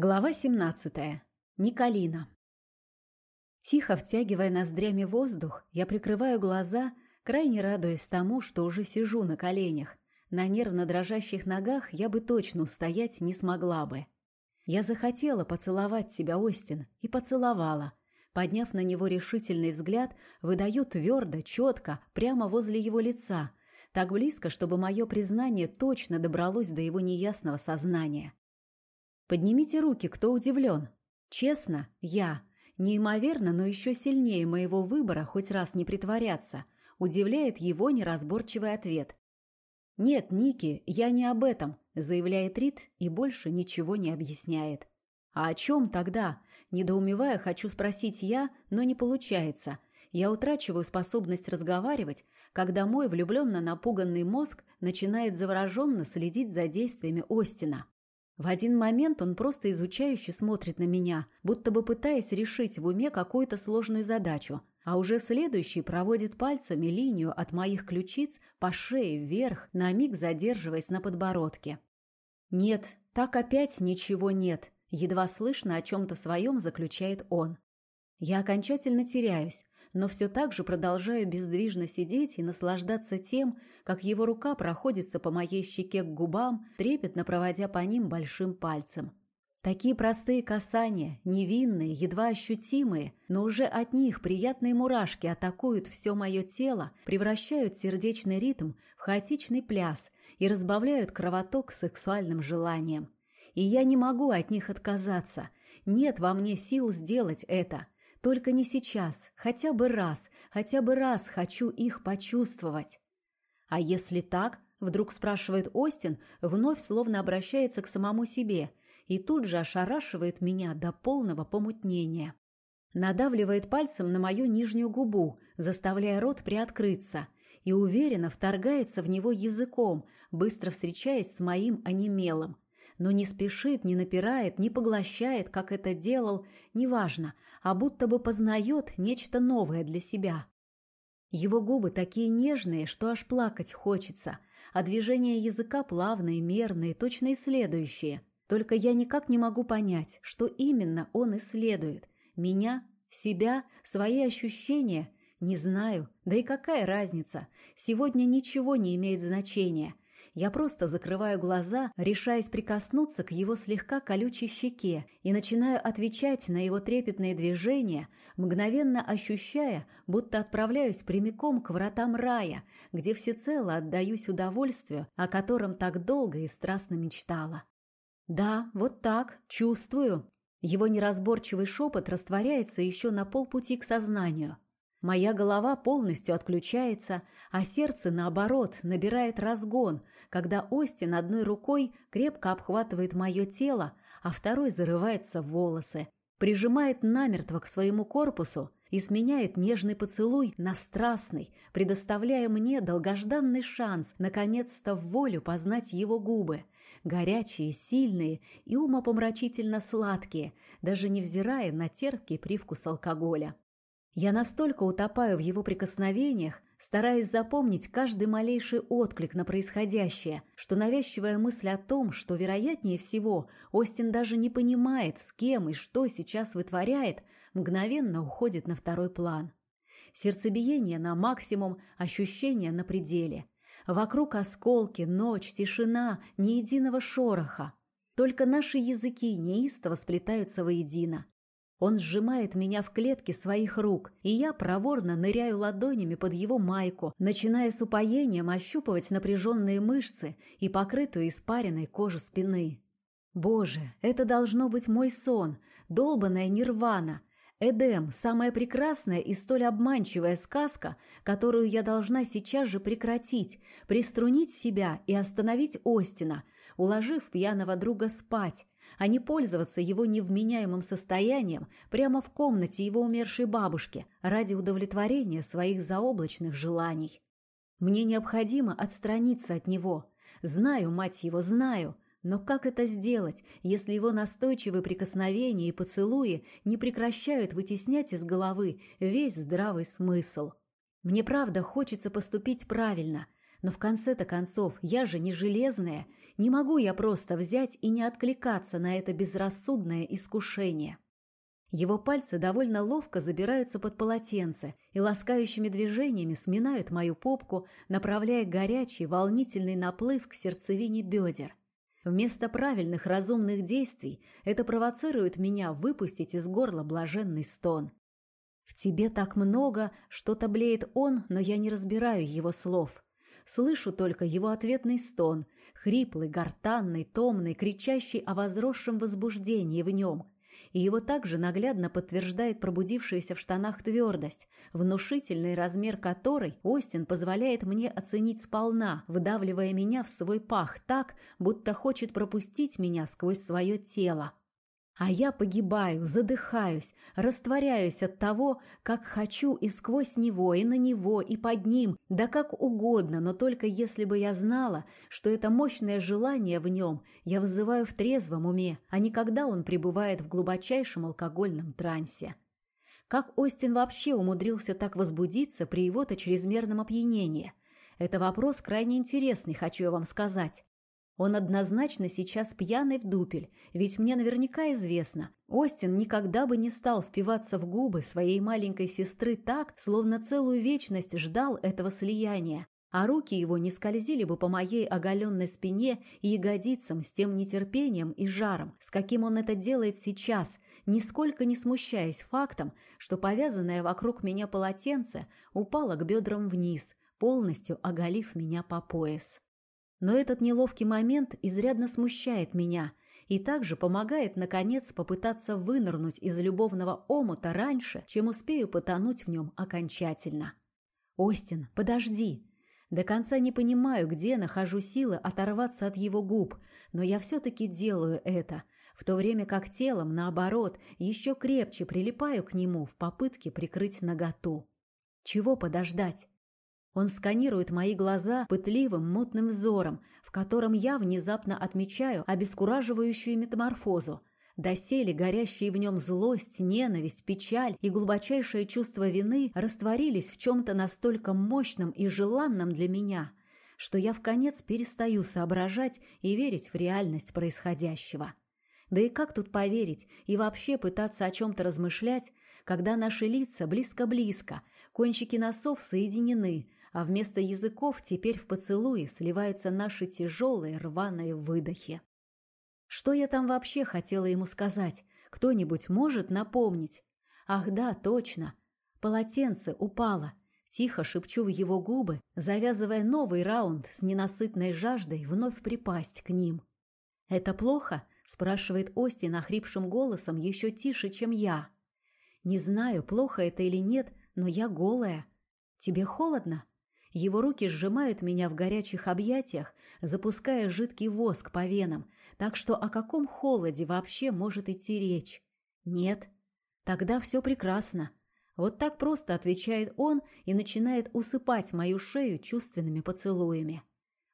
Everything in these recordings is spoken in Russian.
Глава 17. Николина. Тихо втягивая ноздрями воздух, я прикрываю глаза, крайне радуясь тому, что уже сижу на коленях. На нервно дрожащих ногах я бы точно устоять не смогла бы. Я захотела поцеловать тебя, Остин, и поцеловала. Подняв на него решительный взгляд, выдаю твердо, четко, прямо возле его лица, так близко, чтобы мое признание точно добралось до его неясного сознания. Поднимите руки, кто удивлен. Честно, я. Неимоверно, но еще сильнее моего выбора хоть раз не притворяться. Удивляет его неразборчивый ответ. «Нет, Ники, я не об этом», – заявляет Рид и больше ничего не объясняет. «А о чем тогда?» Недоумевая, хочу спросить я, но не получается. Я утрачиваю способность разговаривать, когда мой влюбленно напуганный мозг начинает завороженно следить за действиями Остина. В один момент он просто изучающе смотрит на меня, будто бы пытаясь решить в уме какую-то сложную задачу, а уже следующий проводит пальцами линию от моих ключиц по шее вверх, на миг задерживаясь на подбородке. «Нет, так опять ничего нет», — едва слышно о чем-то своем заключает он. Я окончательно теряюсь, но все так же продолжаю бездвижно сидеть и наслаждаться тем, как его рука проходится по моей щеке к губам, трепетно проводя по ним большим пальцем. Такие простые касания, невинные, едва ощутимые, но уже от них приятные мурашки атакуют все мое тело, превращают сердечный ритм в хаотичный пляс и разбавляют кровоток сексуальным желанием. И я не могу от них отказаться. Нет во мне сил сделать это – только не сейчас, хотя бы раз, хотя бы раз хочу их почувствовать. А если так, вдруг спрашивает Остин, вновь словно обращается к самому себе и тут же ошарашивает меня до полного помутнения. Надавливает пальцем на мою нижнюю губу, заставляя рот приоткрыться, и уверенно вторгается в него языком, быстро встречаясь с моим онемелым но не спешит, не напирает, не поглощает, как это делал, неважно, а будто бы познает нечто новое для себя. Его губы такие нежные, что аж плакать хочется, а движения языка плавные, мерные, точно исследующие. Только я никак не могу понять, что именно он исследует. Меня, себя, свои ощущения – не знаю, да и какая разница? Сегодня ничего не имеет значения. Я просто закрываю глаза, решаясь прикоснуться к его слегка колючей щеке и начинаю отвечать на его трепетные движения, мгновенно ощущая, будто отправляюсь прямиком к вратам рая, где всецело отдаюсь удовольствию, о котором так долго и страстно мечтала. «Да, вот так, чувствую». Его неразборчивый шепот растворяется еще на полпути к сознанию – Моя голова полностью отключается, а сердце, наоборот, набирает разгон, когда Остин одной рукой крепко обхватывает мое тело, а второй зарывается в волосы, прижимает намертво к своему корпусу и сменяет нежный поцелуй на страстный, предоставляя мне долгожданный шанс наконец-то в волю познать его губы, горячие, сильные и умопомрачительно сладкие, даже невзирая на терпкий привкус алкоголя. Я настолько утопаю в его прикосновениях, стараясь запомнить каждый малейший отклик на происходящее, что навязчивая мысль о том, что, вероятнее всего, Остин даже не понимает, с кем и что сейчас вытворяет, мгновенно уходит на второй план. Сердцебиение на максимум, ощущения на пределе. Вокруг осколки, ночь, тишина, ни единого шороха. Только наши языки неистово сплетаются воедино. Он сжимает меня в клетке своих рук, и я проворно ныряю ладонями под его майку, начиная с упоением ощупывать напряженные мышцы и покрытую испаренной кожу спины. Боже, это должно быть мой сон, долбанная нирвана. Эдем – самая прекрасная и столь обманчивая сказка, которую я должна сейчас же прекратить, приструнить себя и остановить Остина, уложив пьяного друга спать, а не пользоваться его невменяемым состоянием прямо в комнате его умершей бабушки ради удовлетворения своих заоблачных желаний. Мне необходимо отстраниться от него. Знаю, мать его, знаю, но как это сделать, если его настойчивые прикосновения и поцелуи не прекращают вытеснять из головы весь здравый смысл? Мне правда хочется поступить правильно – но в конце-то концов, я же не железная, Не могу я просто взять и не откликаться на это безрассудное искушение. Его пальцы довольно ловко забираются под полотенце и ласкающими движениями сминают мою попку, направляя горячий, волнительный наплыв к сердцевине бедер. Вместо правильных разумных действий это провоцирует меня выпустить из горла блаженный стон. «В тебе так много, что-то блеет он, но я не разбираю его слов. Слышу только его ответный стон, хриплый, гортанный, томный, кричащий о возросшем возбуждении в нем – и его также наглядно подтверждает пробудившаяся в штанах твердость, внушительный размер которой Остин позволяет мне оценить сполна, выдавливая меня в свой пах так, будто хочет пропустить меня сквозь свое тело. А я погибаю, задыхаюсь, растворяюсь от того, как хочу и сквозь него, и на него, и под ним, да как угодно, но только если бы я знала, что это мощное желание в нем я вызываю в трезвом уме, а не когда он пребывает в глубочайшем алкогольном трансе. Как Остин вообще умудрился так возбудиться при его-то чрезмерном опьянении? Это вопрос крайне интересный, хочу я вам сказать. Он однозначно сейчас пьяный в дупель, ведь мне наверняка известно, Остин никогда бы не стал впиваться в губы своей маленькой сестры так, словно целую вечность ждал этого слияния, а руки его не скользили бы по моей оголенной спине и ягодицам с тем нетерпением и жаром, с каким он это делает сейчас, нисколько не смущаясь фактом, что повязанное вокруг меня полотенце упало к бедрам вниз, полностью оголив меня по пояс. Но этот неловкий момент изрядно смущает меня и также помогает, наконец, попытаться вынырнуть из любовного омута раньше, чем успею потонуть в нем окончательно. «Остин, подожди!» До конца не понимаю, где нахожу силы оторваться от его губ, но я все-таки делаю это, в то время как телом, наоборот, еще крепче прилипаю к нему в попытке прикрыть наготу. Чего подождать? Он сканирует мои глаза пытливым, мутным взором, в котором я внезапно отмечаю обескураживающую метаморфозу. Доселе горящие в нем злость, ненависть, печаль и глубочайшее чувство вины растворились в чем-то настолько мощном и желанном для меня, что я в конец перестаю соображать и верить в реальность происходящего. Да и как тут поверить и вообще пытаться о чем-то размышлять, когда наши лица близко-близко, кончики носов соединены, а вместо языков теперь в поцелуе сливаются наши тяжелые рваные выдохи. Что я там вообще хотела ему сказать? Кто-нибудь может напомнить? Ах да, точно. Полотенце упало. Тихо шепчу в его губы, завязывая новый раунд с ненасытной жаждой вновь припасть к ним. «Это плохо?» – спрашивает Остин охрипшим голосом еще тише, чем я. «Не знаю, плохо это или нет, но я голая. Тебе холодно?» Его руки сжимают меня в горячих объятиях, запуская жидкий воск по венам, так что о каком холоде вообще может идти речь? Нет. Тогда все прекрасно. Вот так просто отвечает он и начинает усыпать мою шею чувственными поцелуями.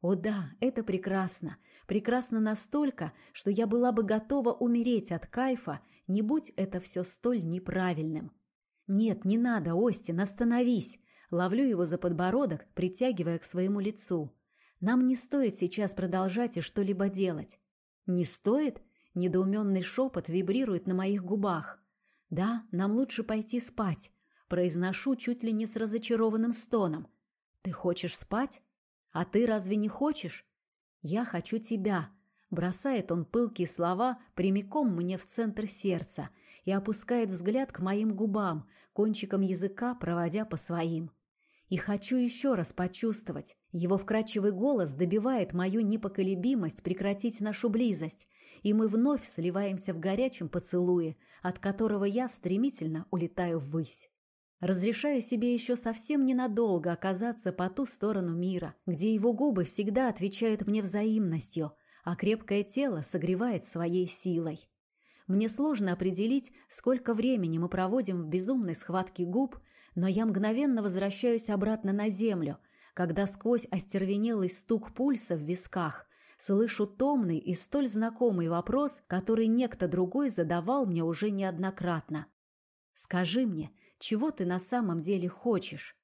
О да, это прекрасно. Прекрасно настолько, что я была бы готова умереть от кайфа, не будь это все столь неправильным. Нет, не надо, Остин, остановись. Ловлю его за подбородок, притягивая к своему лицу. Нам не стоит сейчас продолжать и что-либо делать. Не стоит? Недоуменный шепот вибрирует на моих губах. Да, нам лучше пойти спать. Произношу чуть ли не с разочарованным стоном. Ты хочешь спать? А ты разве не хочешь? Я хочу тебя. Бросает он пылкие слова прямиком мне в центр сердца и опускает взгляд к моим губам, кончиком языка проводя по своим. И хочу еще раз почувствовать. Его вкрадчивый голос добивает мою непоколебимость прекратить нашу близость, и мы вновь сливаемся в горячем поцелуе, от которого я стремительно улетаю ввысь. Разрешаю себе еще совсем ненадолго оказаться по ту сторону мира, где его губы всегда отвечают мне взаимностью, а крепкое тело согревает своей силой. Мне сложно определить, сколько времени мы проводим в безумной схватке губ, но я мгновенно возвращаюсь обратно на землю, когда сквозь остервенелый стук пульса в висках слышу томный и столь знакомый вопрос, который некто другой задавал мне уже неоднократно. «Скажи мне, чего ты на самом деле хочешь?»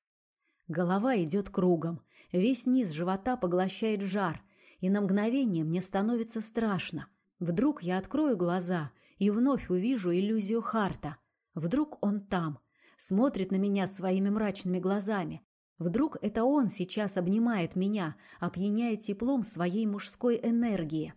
Голова идет кругом, весь низ живота поглощает жар, и на мгновение мне становится страшно. Вдруг я открою глаза и вновь увижу иллюзию Харта. Вдруг он там, смотрит на меня своими мрачными глазами. Вдруг это он сейчас обнимает меня, опьяняя теплом своей мужской энергии.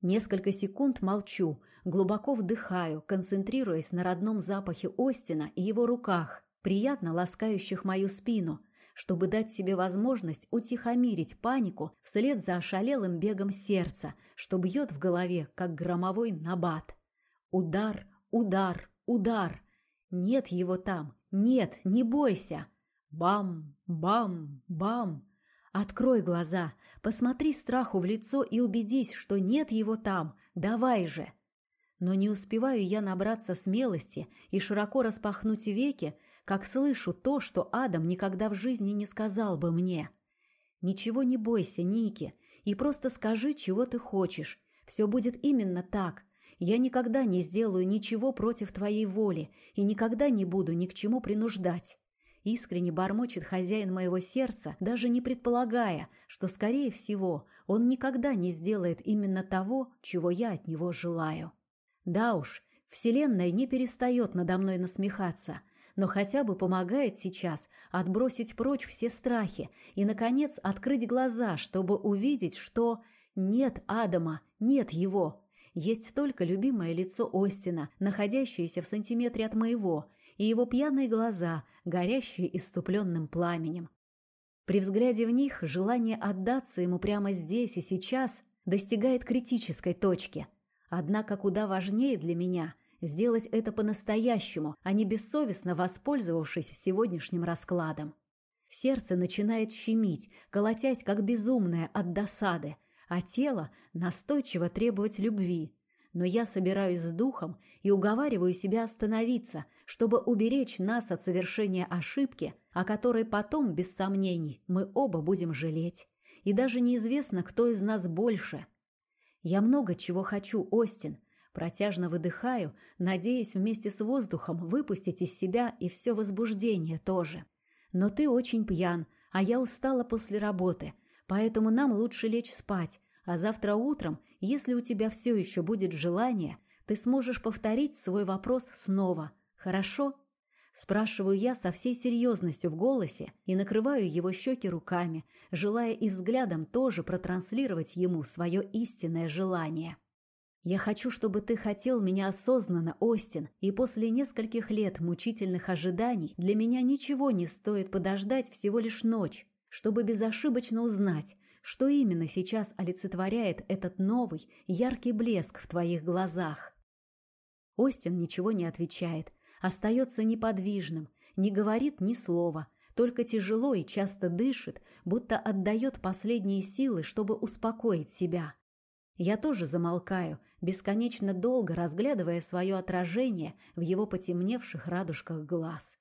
Несколько секунд молчу, глубоко вдыхаю, концентрируясь на родном запахе Остина и его руках, приятно ласкающих мою спину, чтобы дать себе возможность утихомирить панику вслед за ошалелым бегом сердца, что бьет в голове, как громовой набат. Удар, удар, удар. Нет его там. Нет, не бойся. Бам, бам, бам. Открой глаза, посмотри страху в лицо и убедись, что нет его там. Давай же. Но не успеваю я набраться смелости и широко распахнуть веки, как слышу то, что Адам никогда в жизни не сказал бы мне. Ничего не бойся, Ники, и просто скажи, чего ты хочешь. Все будет именно так. Я никогда не сделаю ничего против твоей воли и никогда не буду ни к чему принуждать. Искренне бормочет хозяин моего сердца, даже не предполагая, что, скорее всего, он никогда не сделает именно того, чего я от него желаю. Да уж, Вселенная не перестает надо мной насмехаться – но хотя бы помогает сейчас отбросить прочь все страхи и, наконец, открыть глаза, чтобы увидеть, что нет Адама, нет его. Есть только любимое лицо Остина, находящееся в сантиметре от моего, и его пьяные глаза, горящие иступленным пламенем. При взгляде в них желание отдаться ему прямо здесь и сейчас достигает критической точки. Однако куда важнее для меня – сделать это по-настоящему, а не бессовестно воспользовавшись сегодняшним раскладом. Сердце начинает щемить, колотясь как безумное от досады, а тело настойчиво требовать любви. Но я собираюсь с духом и уговариваю себя остановиться, чтобы уберечь нас от совершения ошибки, о которой потом, без сомнений, мы оба будем жалеть. И даже неизвестно, кто из нас больше. Я много чего хочу, Остин, Протяжно выдыхаю, надеясь вместе с воздухом выпустить из себя и все возбуждение тоже. Но ты очень пьян, а я устала после работы, поэтому нам лучше лечь спать, а завтра утром, если у тебя все еще будет желание, ты сможешь повторить свой вопрос снова. Хорошо? Спрашиваю я со всей серьезностью в голосе и накрываю его щеки руками, желая и взглядом тоже протранслировать ему свое истинное желание. Я хочу, чтобы ты хотел меня осознанно, Остин, и после нескольких лет мучительных ожиданий для меня ничего не стоит подождать всего лишь ночь, чтобы безошибочно узнать, что именно сейчас олицетворяет этот новый, яркий блеск в твоих глазах. Остин ничего не отвечает, остается неподвижным, не говорит ни слова, только тяжело и часто дышит, будто отдает последние силы, чтобы успокоить себя. Я тоже замолкаю, бесконечно долго разглядывая свое отражение в его потемневших радужках глаз.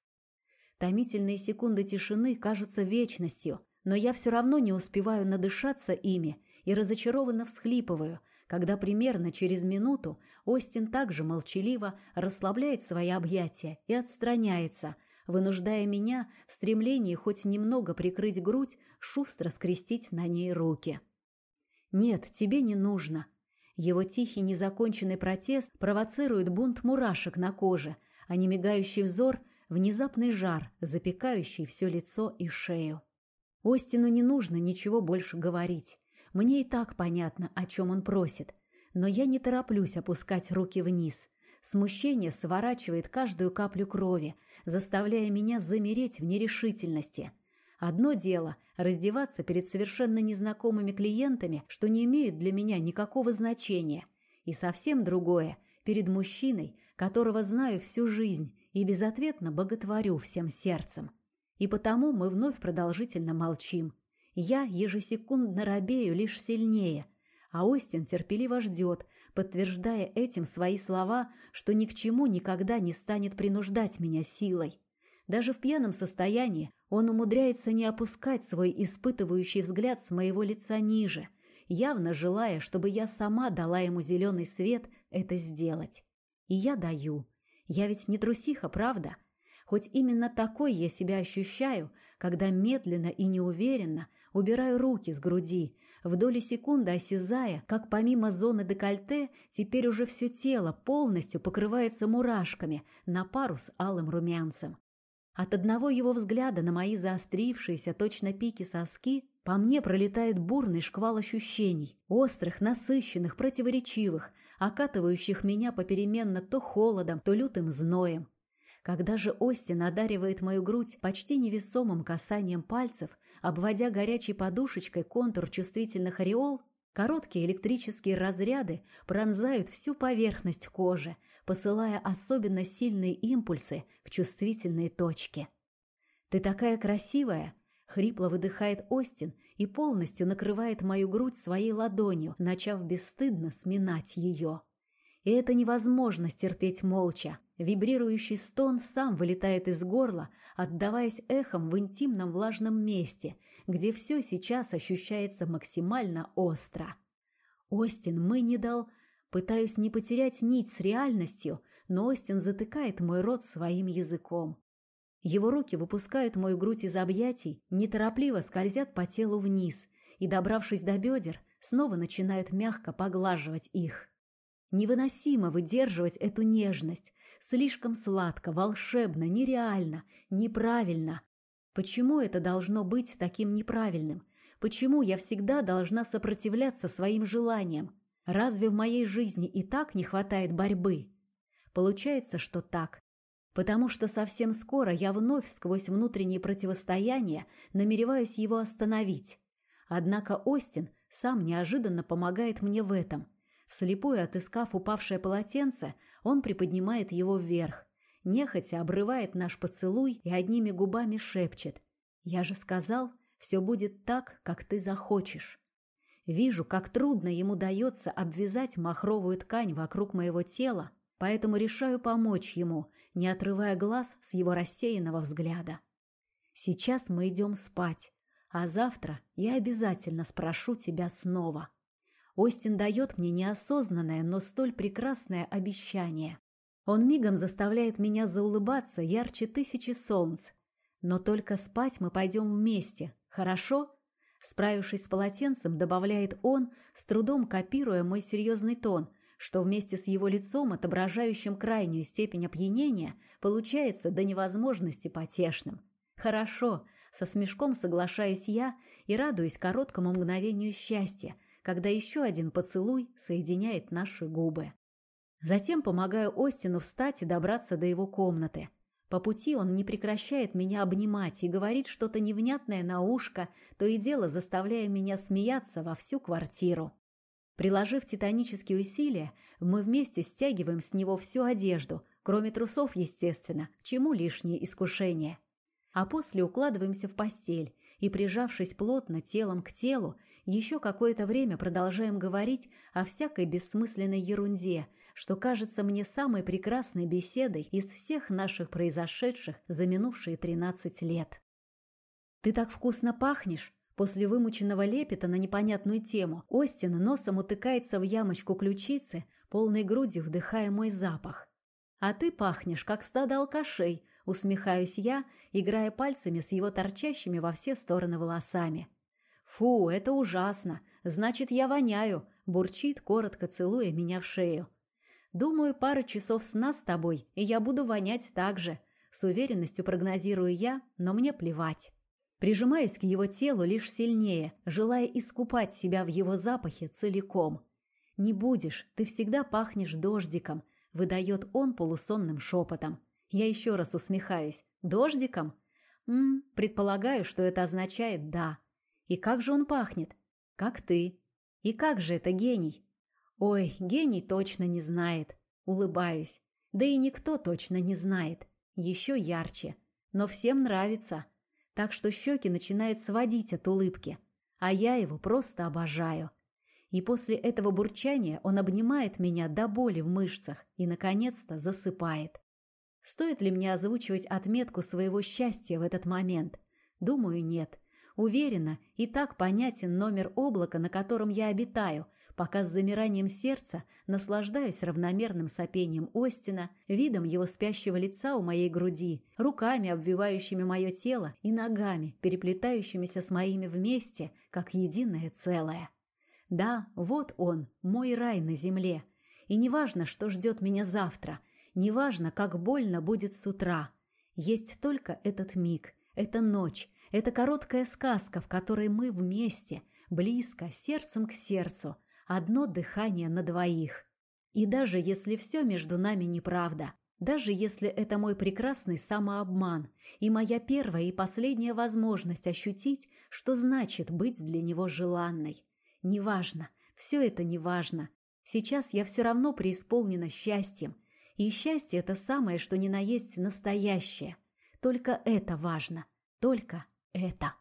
Томительные секунды тишины кажутся вечностью, но я все равно не успеваю надышаться ими и разочарованно всхлипываю, когда примерно через минуту Остин также молчаливо расслабляет свои объятия и отстраняется, вынуждая меня в стремлении хоть немного прикрыть грудь, шустро скрестить на ней руки. «Нет, тебе не нужно», его тихий незаконченный протест провоцирует бунт мурашек на коже, а немигающий взор – внезапный жар, запекающий все лицо и шею. Остину не нужно ничего больше говорить. Мне и так понятно, о чем он просит. Но я не тороплюсь опускать руки вниз. Смущение сворачивает каждую каплю крови, заставляя меня замереть в нерешительности – Одно дело – раздеваться перед совершенно незнакомыми клиентами, что не имеют для меня никакого значения. И совсем другое – перед мужчиной, которого знаю всю жизнь и безответно боготворю всем сердцем. И потому мы вновь продолжительно молчим. Я ежесекундно робею лишь сильнее, а Остин терпеливо ждет, подтверждая этим свои слова, что ни к чему никогда не станет принуждать меня силой. Даже в пьяном состоянии он умудряется не опускать свой испытывающий взгляд с моего лица ниже, явно желая, чтобы я сама дала ему зеленый свет это сделать. И я даю. Я ведь не трусиха, правда? Хоть именно такой я себя ощущаю, когда медленно и неуверенно убираю руки с груди, в доли секунды осязая, как помимо зоны декольте теперь уже все тело полностью покрывается мурашками на пару с алым румянцем. От одного его взгляда на мои заострившиеся точно пики соски по мне пролетает бурный шквал ощущений, острых, насыщенных, противоречивых, окатывающих меня попеременно то холодом, то лютым зноем. Когда же Остин одаривает мою грудь почти невесомым касанием пальцев, обводя горячей подушечкой контур чувствительных ореол, короткие электрические разряды пронзают всю поверхность кожи, посылая особенно сильные импульсы в чувствительные точки. «Ты такая красивая!» — хрипло выдыхает Остин и полностью накрывает мою грудь своей ладонью, начав бесстыдно сминать ее. И это невозможно стерпеть молча. Вибрирующий стон сам вылетает из горла, отдаваясь эхом в интимном влажном месте, где все сейчас ощущается максимально остро. «Остин, мы не дал...» Пытаюсь не потерять нить с реальностью, но Остин затыкает мой рот своим языком. Его руки выпускают мою грудь из объятий, неторопливо скользят по телу вниз и, добравшись до бедер, снова начинают мягко поглаживать их. Невыносимо выдерживать эту нежность. Слишком сладко, волшебно, нереально, неправильно. Почему это должно быть таким неправильным? Почему я всегда должна сопротивляться своим желаниям? Разве в моей жизни и так не хватает борьбы? Получается, что так. Потому что совсем скоро я вновь сквозь внутреннее противостояние намереваюсь его остановить. Однако Остин сам неожиданно помогает мне в этом – Слепую отыскав упавшее полотенце, он приподнимает его вверх, нехотя обрывает наш поцелуй и одними губами шепчет. «Я же сказал, все будет так, как ты захочешь». Вижу, как трудно ему дается обвязать махровую ткань вокруг моего тела, поэтому решаю помочь ему, не отрывая глаз с его рассеянного взгляда. Сейчас мы идем спать, а завтра я обязательно спрошу тебя снова. Остин дает мне неосознанное, но столь прекрасное обещание. Он мигом заставляет меня заулыбаться ярче тысячи солнц. Но только спать мы пойдем вместе, хорошо? Справившись с полотенцем, добавляет он, с трудом копируя мой серьезный тон, что вместе с его лицом, отображающим крайнюю степень опьянения, получается до невозможности потешным. Хорошо, со смешком соглашаюсь я и радуюсь короткому мгновению счастья, когда еще один поцелуй соединяет наши губы. Затем помогаю Остину встать и добраться до его комнаты. По пути он не прекращает меня обнимать и говорит что-то невнятное на ушко, то и дело заставляя меня смеяться во всю квартиру. Приложив титанические усилия, мы вместе стягиваем с него всю одежду, кроме трусов, естественно, чему лишнее искушение. А после укладываемся в постель и, прижавшись плотно телом к телу, еще какое-то время продолжаем говорить о всякой бессмысленной ерунде, что кажется мне самой прекрасной беседой из всех наших произошедших за минувшие тринадцать лет. «Ты так вкусно пахнешь!» После вымученного лепета на непонятную тему Остин носом утыкается в ямочку ключицы, полной грудью вдыхая мой запах. «А ты пахнешь, как стадо алкашей», — усмехаюсь я, играя пальцами с его торчащими во все стороны волосами. «Фу, это ужасно! Значит, я воняю!» – бурчит, коротко целуя меня в шею. «Думаю, пару часов сна с тобой, и я буду вонять так же», – с уверенностью прогнозирую я, но мне плевать. Прижимаюсь к его телу лишь сильнее, желая искупать себя в его запахе целиком. «Не будешь, ты всегда пахнешь дождиком», – выдает он полусонным шепотом. Я еще раз усмехаюсь. «Дождиком?» «М -м, предполагаю, что это означает «да». И как же он пахнет? Как ты. И как же это гений? Ой, гений точно не знает. Улыбаюсь. Да и никто точно не знает. Еще ярче. Но всем нравится. Так что щеки начинают сводить от улыбки. А я его просто обожаю. И после этого бурчания он обнимает меня до боли в мышцах и, наконец-то, засыпает. Стоит ли мне озвучивать отметку своего счастья в этот момент? Думаю, нет. Уверена, и так понятен номер облака, на котором я обитаю, пока с замиранием сердца наслаждаюсь равномерным сопением Остина, видом его спящего лица у моей груди, руками, обвивающими мое тело, и ногами, переплетающимися с моими вместе, как единое целое. Да, вот он, мой рай на земле. И неважно, что ждет меня завтра, неважно, как больно будет с утра. Есть только этот миг, эта ночь, эта короткая сказка, в которой мы вместе, близко, сердцем к сердцу, одно дыхание на двоих. И даже если все между нами неправда, даже если это мой прекрасный самообман и моя первая и последняя возможность ощутить, что значит быть для него желанной. Неважно, все это неважно. Сейчас я все равно преисполнена счастьем. И счастье – это самое, что ни на есть настоящее. Только это важно. Только это.